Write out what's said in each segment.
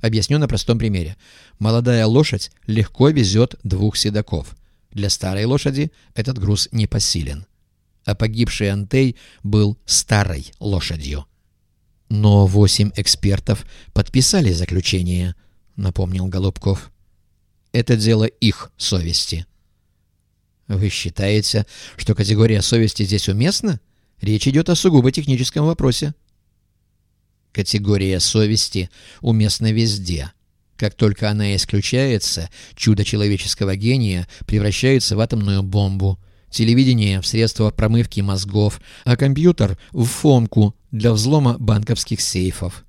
Объясню на простом примере. Молодая лошадь легко везет двух седаков. Для старой лошади этот груз непосилен. А погибший Антей был старой лошадью. Но восемь экспертов подписали заключение, напомнил Голубков. Это дело их совести. Вы считаете, что категория совести здесь уместна? Речь идет о сугубо техническом вопросе. Категория совести уместна везде. Как только она исключается, чудо человеческого гения превращается в атомную бомбу, телевидение в средство промывки мозгов, а компьютер в фомку для взлома банковских сейфов.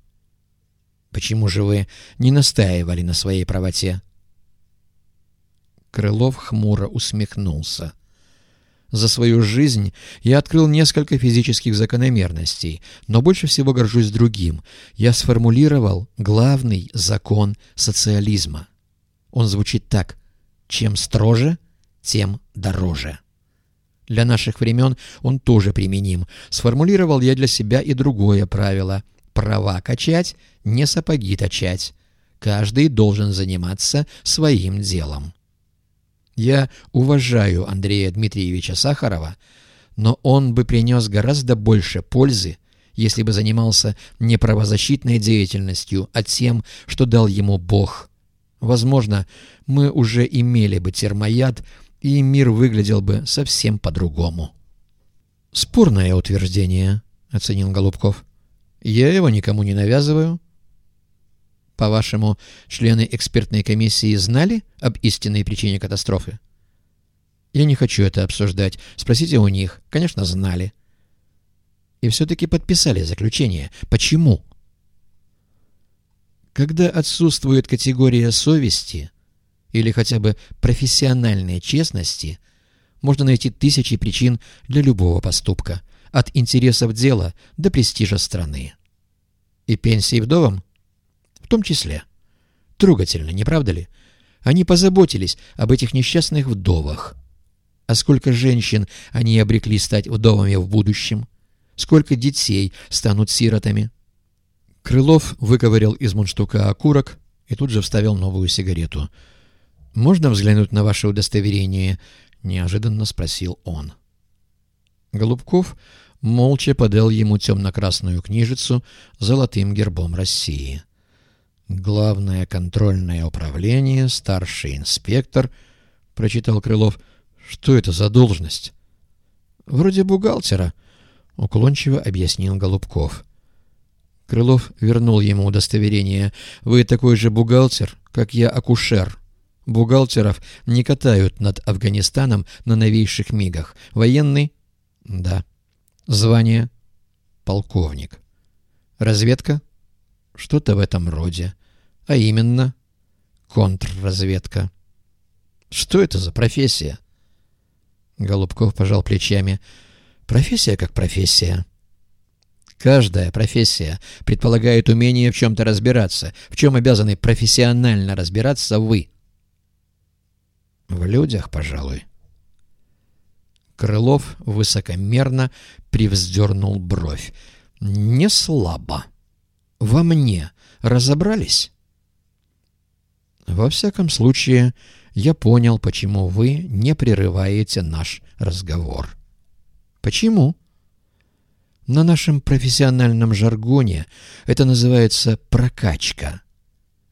Почему же вы не настаивали на своей правоте? Крылов хмуро усмехнулся. За свою жизнь я открыл несколько физических закономерностей, но больше всего горжусь другим. Я сформулировал главный закон социализма. Он звучит так. Чем строже, тем дороже. Для наших времен он тоже применим. Сформулировал я для себя и другое правило. Права качать, не сапоги точать. Каждый должен заниматься своим делом. Я уважаю Андрея Дмитриевича Сахарова, но он бы принес гораздо больше пользы, если бы занимался не правозащитной деятельностью, а тем, что дал ему Бог. Возможно, мы уже имели бы термояд, и мир выглядел бы совсем по-другому. «Спорное утверждение», — оценил Голубков. «Я его никому не навязываю». По-вашему, члены экспертной комиссии знали об истинной причине катастрофы? Я не хочу это обсуждать. Спросите у них. Конечно, знали. И все-таки подписали заключение. Почему? Когда отсутствует категория совести или хотя бы профессиональной честности, можно найти тысячи причин для любого поступка, от интересов дела до престижа страны. И пенсии вдовам том числе. Трогательно, не правда ли? Они позаботились об этих несчастных вдовах. А сколько женщин они обрекли стать вдовами в будущем? Сколько детей станут сиротами? Крылов выковырял из мундштука окурок и тут же вставил новую сигарету. «Можно взглянуть на ваше удостоверение?» — неожиданно спросил он. Голубков молча подал ему темно-красную книжицу с золотым гербом России. «Главное контрольное управление, старший инспектор», — прочитал Крылов. «Что это за должность?» «Вроде бухгалтера», — уклончиво объяснил Голубков. Крылов вернул ему удостоверение. «Вы такой же бухгалтер, как я акушер. Бухгалтеров не катают над Афганистаном на новейших мигах. Военный?» «Да». «Звание?» «Полковник». «Разведка?» «Что-то в этом роде» а именно контрразведка. Что это за профессия? Голубков пожал плечами. Профессия как профессия. Каждая профессия предполагает умение в чем-то разбираться, в чем обязаны профессионально разбираться вы. В людях, пожалуй. Крылов высокомерно привздернул бровь. Не слабо. Во мне разобрались? Во всяком случае, я понял, почему вы не прерываете наш разговор. Почему? На нашем профессиональном жаргоне это называется прокачка.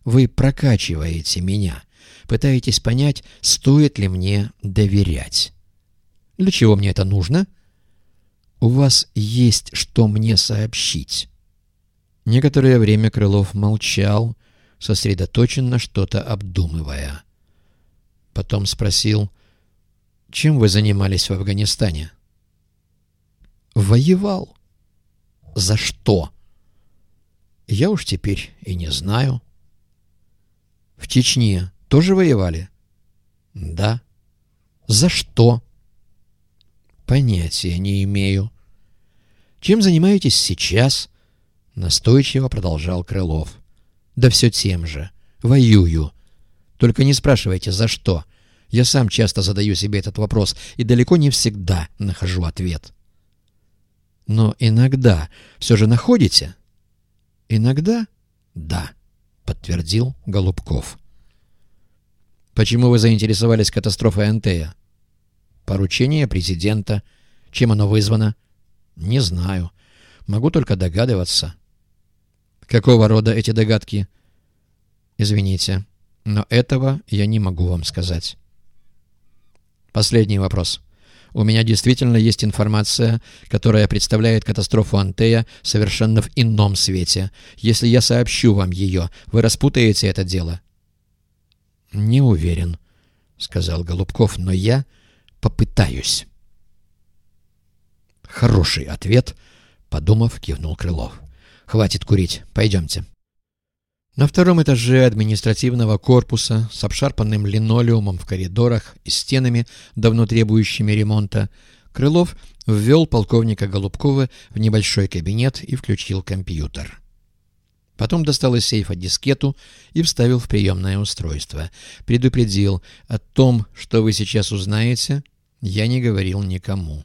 Вы прокачиваете меня, пытаетесь понять, стоит ли мне доверять. Для чего мне это нужно? У вас есть что мне сообщить. Некоторое время Крылов молчал, сосредоточенно что-то обдумывая. Потом спросил, чем вы занимались в Афганистане? Воевал. За что? Я уж теперь и не знаю. В Чечне тоже воевали? Да. За что? Понятия не имею. Чем занимаетесь сейчас? Настойчиво продолжал Крылов. Да все тем же. Воюю. Только не спрашивайте, за что. Я сам часто задаю себе этот вопрос и далеко не всегда нахожу ответ. Но иногда все же находите? Иногда — да, подтвердил. Голубков. «Почему вы заинтересовались катастрофой Антея?» «Поручение президента. Чем оно вызвано?» «Не знаю. Могу только догадываться». «Какого рода эти догадки?» «Извините, но этого я не могу вам сказать». Последний вопрос. У меня действительно есть информация, которая представляет катастрофу Антея совершенно в ином свете. Если я сообщу вам ее, вы распутаете это дело?» «Не уверен», — сказал Голубков, — «но я попытаюсь». «Хороший ответ», — подумав, кивнул Крылов. «Хватит курить. Пойдемте». На втором этаже административного корпуса с обшарпанным линолеумом в коридорах и стенами, давно требующими ремонта, Крылов ввел полковника Голубкова в небольшой кабинет и включил компьютер. Потом достал из сейфа дискету и вставил в приемное устройство. Предупредил о том, что вы сейчас узнаете, я не говорил никому.